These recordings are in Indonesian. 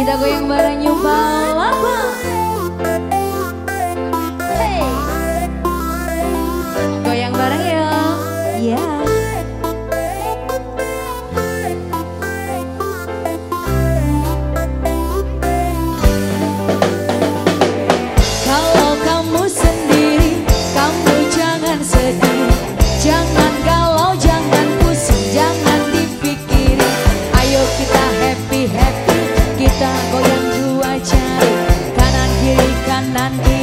Kita goyang bareng yuk balapan kita goyang dua jari Kanan kiri kanan kiri.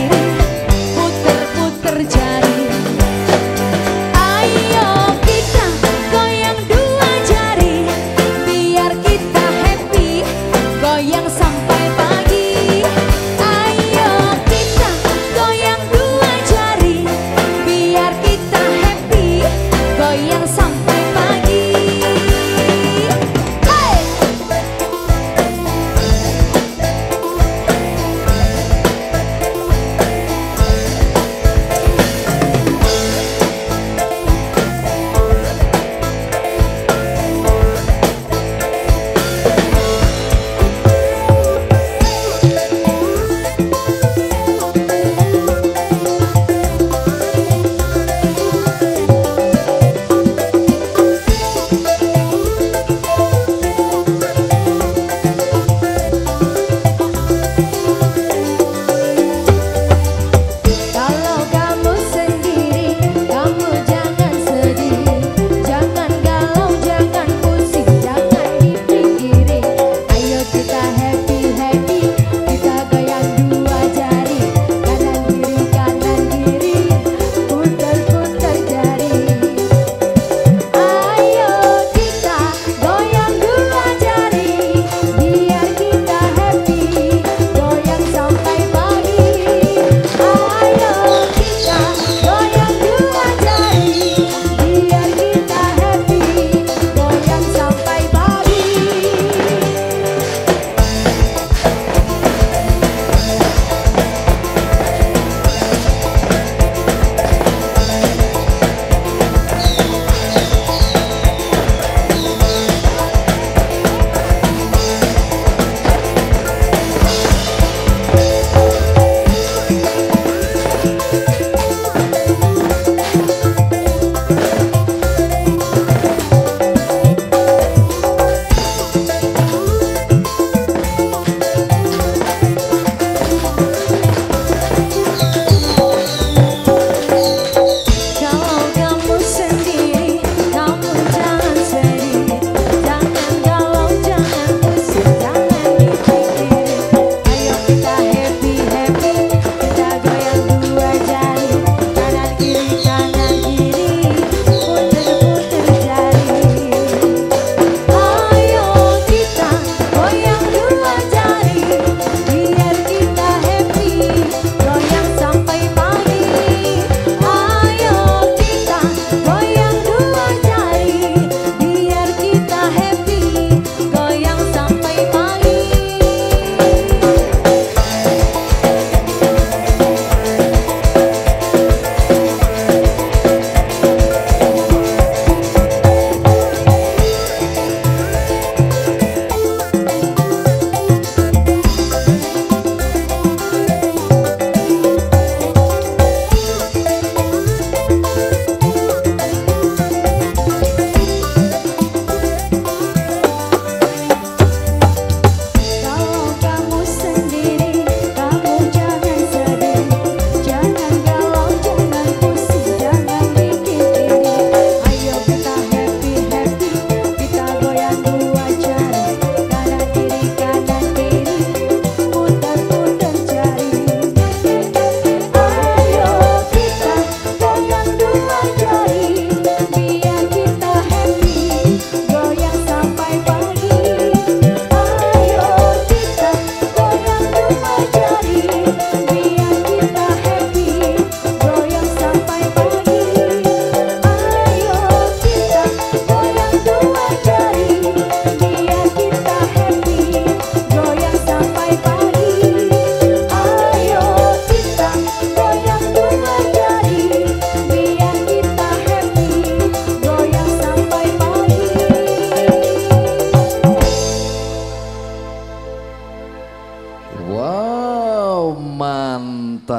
Wow, mantap.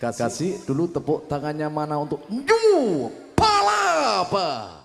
Kasih dulu tepuk tangannya mana untuk Ju Palapa.